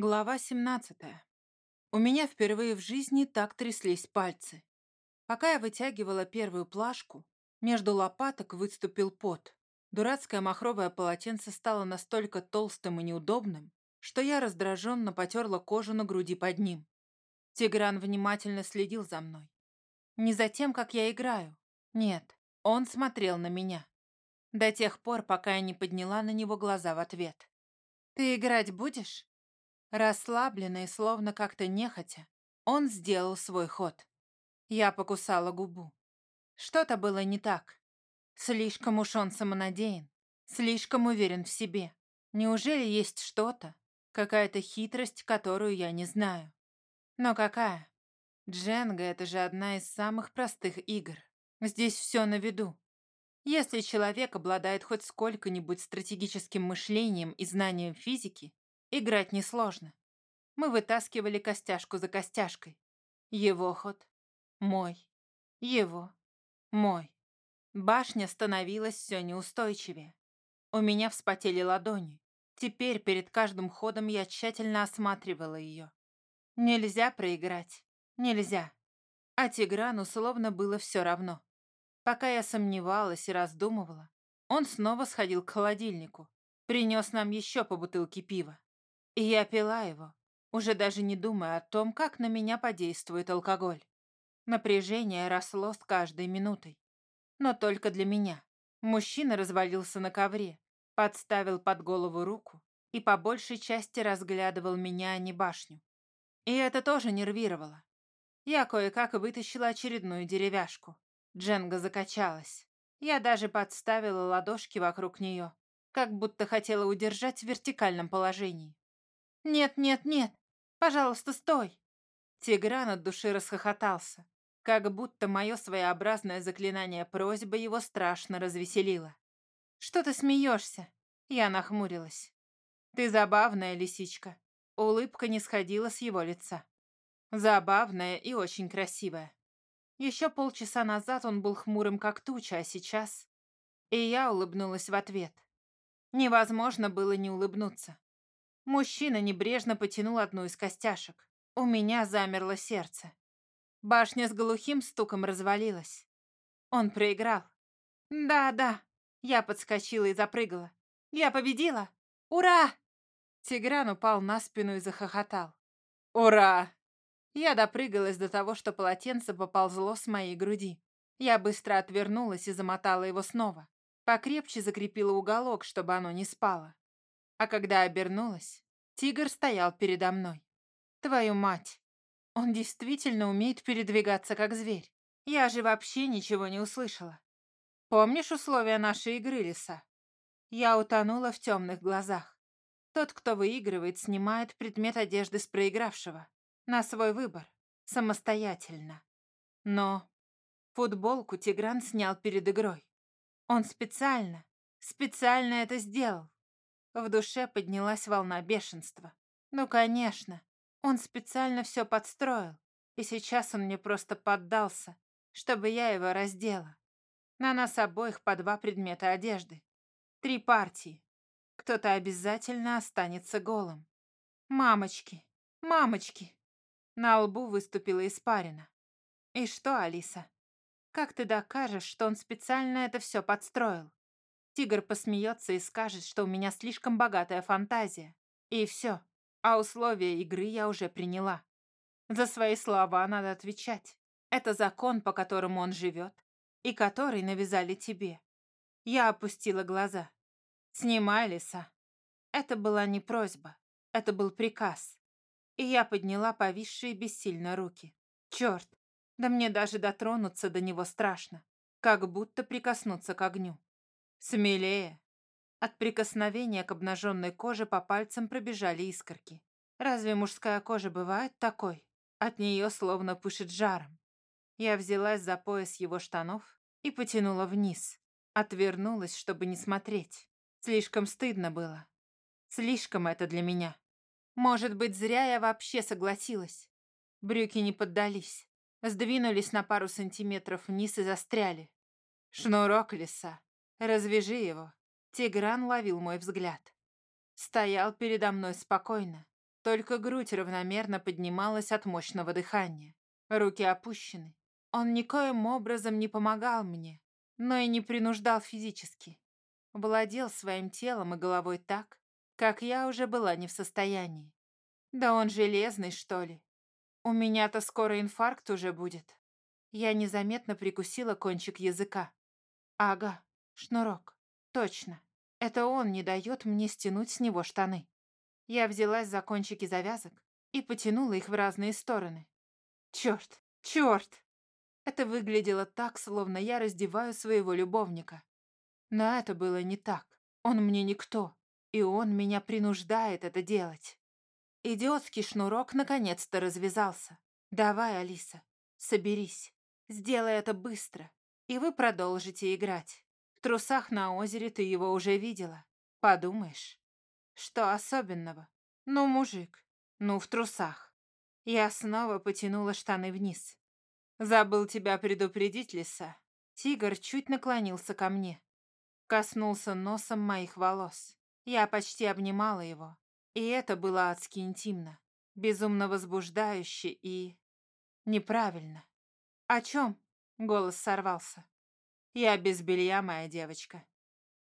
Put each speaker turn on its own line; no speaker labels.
Глава 17. У меня впервые в жизни так тряслись пальцы. Пока я вытягивала первую плашку, между лопаток выступил пот. Дурацкое махровое полотенце стало настолько толстым и неудобным, что я раздраженно потерла кожу на груди под ним. Тигран внимательно следил за мной. Не за тем, как я играю. Нет, он смотрел на меня. До тех пор, пока я не подняла на него глаза в ответ. «Ты играть будешь?» Расслабленный, словно как-то нехотя, он сделал свой ход. Я покусала губу. Что-то было не так. Слишком уж он самонадеян, слишком уверен в себе. Неужели есть что-то, какая-то хитрость, которую я не знаю? Но какая? Дженга — это же одна из самых простых игр. Здесь все на виду. Если человек обладает хоть сколько-нибудь стратегическим мышлением и знанием физики, Играть несложно. Мы вытаскивали костяшку за костяшкой. Его ход. Мой. Его. Мой. Башня становилась все неустойчивее. У меня вспотели ладони. Теперь перед каждым ходом я тщательно осматривала ее. Нельзя проиграть. Нельзя. А Тиграну словно было все равно. Пока я сомневалась и раздумывала, он снова сходил к холодильнику. Принес нам еще по бутылке пива. И я пила его, уже даже не думая о том, как на меня подействует алкоголь. Напряжение росло с каждой минутой. Но только для меня. Мужчина развалился на ковре, подставил под голову руку и по большей части разглядывал меня, а не башню. И это тоже нервировало. Я кое-как вытащила очередную деревяшку. Дженга закачалась. Я даже подставила ладошки вокруг нее, как будто хотела удержать в вертикальном положении. «Нет, нет, нет! Пожалуйста, стой!» Тигран от души расхохотался, как будто мое своеобразное заклинание просьбы его страшно развеселило. «Что ты смеешься?» Я нахмурилась. «Ты забавная, лисичка». Улыбка не сходила с его лица. Забавная и очень красивая. Еще полчаса назад он был хмурым, как туча, а сейчас... И я улыбнулась в ответ. Невозможно было не улыбнуться. Мужчина небрежно потянул одну из костяшек. У меня замерло сердце. Башня с глухим стуком развалилась. Он проиграл. «Да, да». Я подскочила и запрыгала. «Я победила! Ура!» Тигран упал на спину и захохотал. «Ура!» Я допрыгалась до того, что полотенце поползло с моей груди. Я быстро отвернулась и замотала его снова. Покрепче закрепила уголок, чтобы оно не спало. А когда обернулась, тигр стоял передо мной. Твою мать! Он действительно умеет передвигаться, как зверь. Я же вообще ничего не услышала. Помнишь условия нашей игры, Лиса? Я утонула в темных глазах. Тот, кто выигрывает, снимает предмет одежды с проигравшего. На свой выбор. Самостоятельно. Но футболку Тигран снял перед игрой. Он специально, специально это сделал. В душе поднялась волна бешенства. Ну, конечно, он специально все подстроил, и сейчас он мне просто поддался, чтобы я его раздела. На нас обоих по два предмета одежды. Три партии. Кто-то обязательно останется голым. Мамочки, мамочки. На лбу выступила испарина. И что, Алиса? Как ты докажешь, что он специально это все подстроил? Тигр посмеется и скажет, что у меня слишком богатая фантазия. И все. А условия игры я уже приняла. За свои слова надо отвечать. Это закон, по которому он живет, и который навязали тебе. Я опустила глаза. Снимай, лиса. Это была не просьба, это был приказ. И я подняла повисшие бессильно руки. Черт, да мне даже дотронуться до него страшно, как будто прикоснуться к огню. «Смелее!» От прикосновения к обнаженной коже по пальцам пробежали искорки. Разве мужская кожа бывает такой? От нее словно пышет жаром. Я взялась за пояс его штанов и потянула вниз. Отвернулась, чтобы не смотреть. Слишком стыдно было. Слишком это для меня. Может быть, зря я вообще согласилась. Брюки не поддались. Сдвинулись на пару сантиметров вниз и застряли. Шнурок леса. «Развяжи его». Тигран ловил мой взгляд. Стоял передо мной спокойно, только грудь равномерно поднималась от мощного дыхания. Руки опущены. Он никоим образом не помогал мне, но и не принуждал физически. Владел своим телом и головой так, как я уже была не в состоянии. Да он железный, что ли? У меня-то скоро инфаркт уже будет. Я незаметно прикусила кончик языка. Ага, шнурок. Точно. Это он не дает мне стянуть с него штаны. Я взялась за кончики завязок и потянула их в разные стороны. Черт, черт! Это выглядело так, словно я раздеваю своего любовника. Но это было не так. Он мне никто, и он меня принуждает это делать. Идиотский шнурок наконец-то развязался. Давай, Алиса, соберись. Сделай это быстро, и вы продолжите играть. Трусах на озере ты его уже видела. Подумаешь. Что особенного? Ну, мужик. Ну, в трусах. Я снова потянула штаны вниз. Забыл тебя предупредить, лиса. Тигр чуть наклонился ко мне. Коснулся носом моих волос. Я почти обнимала его. И это было адски интимно. Безумно возбуждающе и... Неправильно. «О чем?» — голос сорвался. «Я без белья, моя девочка.